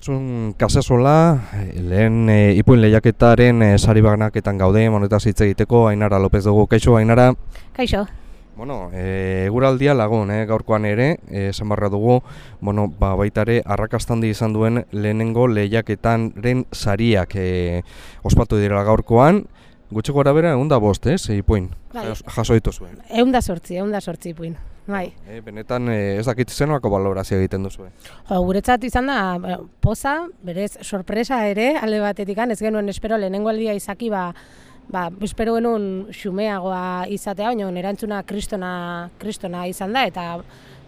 Zun kasesola, lehen e, ipuin lehiaketaren e, sari banaketan gaude, monetaz hitz egiteko, Ainara López dugu. Kaixo, Ainara? Kaixo. Bueno, e, eguraldia lagun, eh, gaurkoan ere, e, esan barra dugu, bueno, ba, baitare, arrakastandi izan duen lehenengo lehiaketan ren sariak e, ospatu dira gaurkoan, gutxi gora bera, egun da bost, eh, zei ipuin, Bai. jas- jaso dituzuen. Egun da sortzi, egun da sortzi ipuin. Bai. E, benetan, e, ez dakit zenolako balorazio egiten duzu. Jo, guretzat izan da, ba, poza, berez, sorpresa ere, alde batetik ez genuen espero lehenengo aldia izaki, ba, ba, espero genuen xumeagoa izatea, baina erantzuna kristona, kristona izan da, eta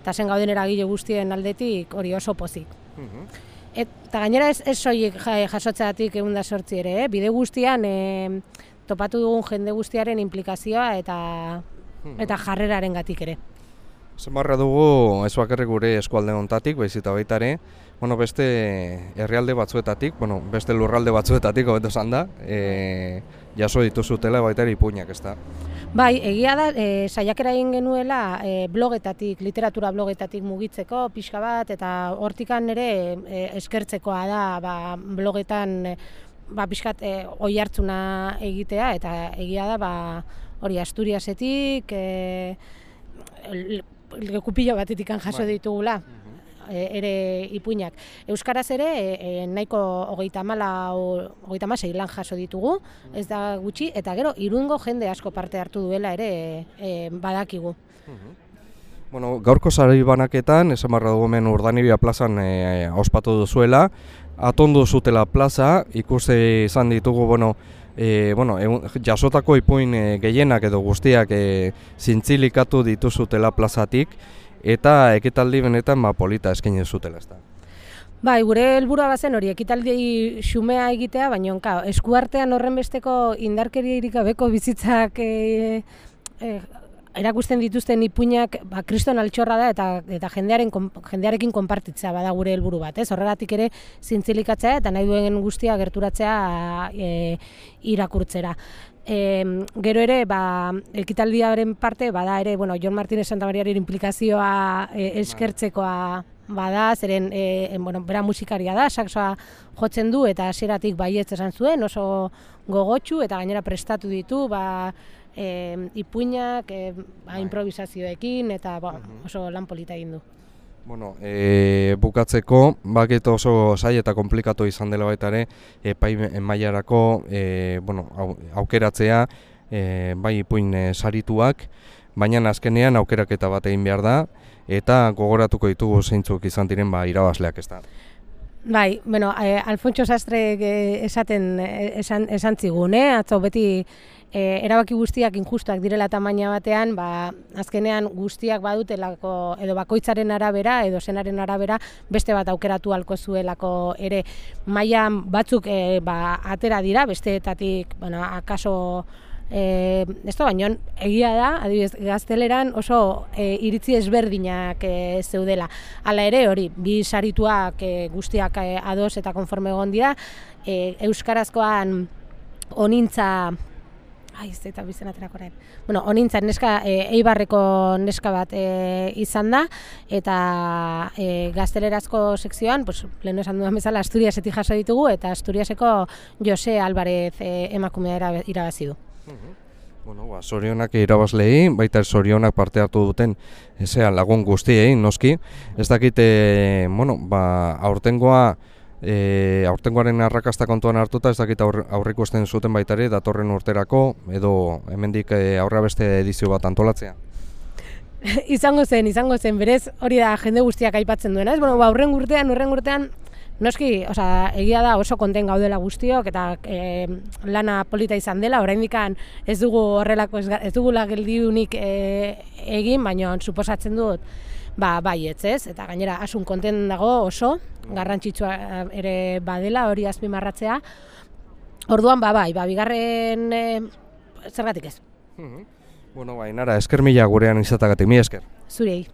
eta zen gauden eragile guztien aldetik hori oso pozik. Eta gainera ez, ez soilik ja- jasotzeatik egun da sortzi ere, eh? bide guztian e, topatu dugun jende guztiaren implikazioa eta eta jarreraren gatik ere. Zenbarra dugu ez bakarrik gure eskualde hontatik, baiz eta baita ere, bueno, beste herrialde batzuetatik, bueno, beste lurralde batzuetatik hobeto esan da, e, jaso dituzutela baita ere ipuinak, ez da. Bai, egia da, e, saiakera egin genuela e, blogetatik, literatura blogetatik mugitzeko pixka bat, eta hortikan ere e, eskertzekoa da ba, blogetan e, ba, pixkat e, oi hartzuna egitea, eta egia da, ba, hori Asturiasetik, e, l- lekupilo batetik jaso Bai. ditugula e, ere ipuinak. Euskaraz ere e, nahiko hogeita mala, hogeita masei lan jaso ditugu, ez da gutxi, eta gero irungo jende asko parte hartu duela ere e, badakigu. Bueno, gaurko sari banaketan, esan barra dugu hemen urdanibia plazan e, ospatu duzuela, atondu zutela plaza, ikusi izan ditugu, bueno, e, bueno, egun- jasotako ipuin e, gehienak edo guztiak e, zintzilikatu dituzutela plazatik, eta ekitaldi benetan ba, polita eskaini zutela, ez da. Bai, gure helburua bazen hori ekitaldi xumea egitea, baina eskuartean horren besteko indarkeriarik gabeko bizitzak e, e, erakusten dituzten ipuinak ba, kriston altxorra da eta eta jendearen jendearekin konpartitzea bada gure helburu bat, ez? Horregatik ere zintzilikatzea eta nahi duen guztia gerturatzea e, irakurtzera. E, gero ere, ba, ekitaldiaren parte, bada ere, bueno, Jon Martínez Santamariaren implikazioa e, eskertzekoa bada, zeren, e, bueno, bera musikaria da, saxoa jotzen du eta hasieratik baietz esan zuen, oso gogotsu eta gainera prestatu ditu, ba, e, ipuinak, e, ba, improvisazioekin eta ba, oso lan polita egin du. Bueno, e, bukatzeko, bakit oso zai eta komplikatu izan dela baita ere, epai mailarako e, bueno, au, aukeratzea, e, bai ipuin e, sarituak, baina azkenean aukeraketa bat egin behar da, eta gogoratuko ditugu zeintzuk izan diren ba, irabazleak ez da. Bai, bueno, eh, Alfonso Sastre eh, esaten eh, esan, esan zigun, eh? atzo beti eh, erabaki guztiak injustuak direla tamaina batean, ba, azkenean guztiak badutelako edo bakoitzaren arabera edo zenaren arabera beste bat aukeratu halko zuelako ere mailan batzuk eh, ba, atera dira, besteetatik, bueno, akaso E, ez da, baina egia da, adibidez, gazteleran oso e, iritzi ezberdinak e, zeudela. Hala ere, hori, bi sarituak e, guztiak e, ados eta konforme egon dira, e, euskarazkoan onintza Ai, ez eta bizen aterako orain. Bueno, onintza neska, e, eibarreko neska bat e, izan da, eta e, gaztelerazko sekzioan, pues, lehen esan dudan bezala, Asturiasetik jaso ditugu, eta Asturiaseko Jose Alvarez e, emakumea irabazi du. Bueno, ba, sorionak irabazlei, baita sorionak parte hartu duten ezea lagun guztiei, noski. Ez dakit, e, bueno, ba, aurtengoa, e, aurtengoaren arrakasta kontuan hartuta, ez dakit aur, aurrikusten zuten baita ere, datorren urterako, edo hemendik e, aurra beste edizio bat antolatzea. izango zen, izango zen, berez hori da jende guztiak aipatzen duena, ez? Bueno, ba, urren urtean, urren urtean, noski, osea, egia da oso konten gaudela guztiok eta e, lana polita izan dela, oraindikan ez dugu horrelako ez, ez dugula geldiunik e, egin, baina suposatzen dut ba, baietz, ez? Eta gainera asun konten dago oso, garrantzitsua eh, ere badela hori azpimarratzea. Orduan, ba, bai, ba, bigarren e, zergatik ez, Bueno, ba, inara, esker mila gurean izatagatik, mi esker. zurei.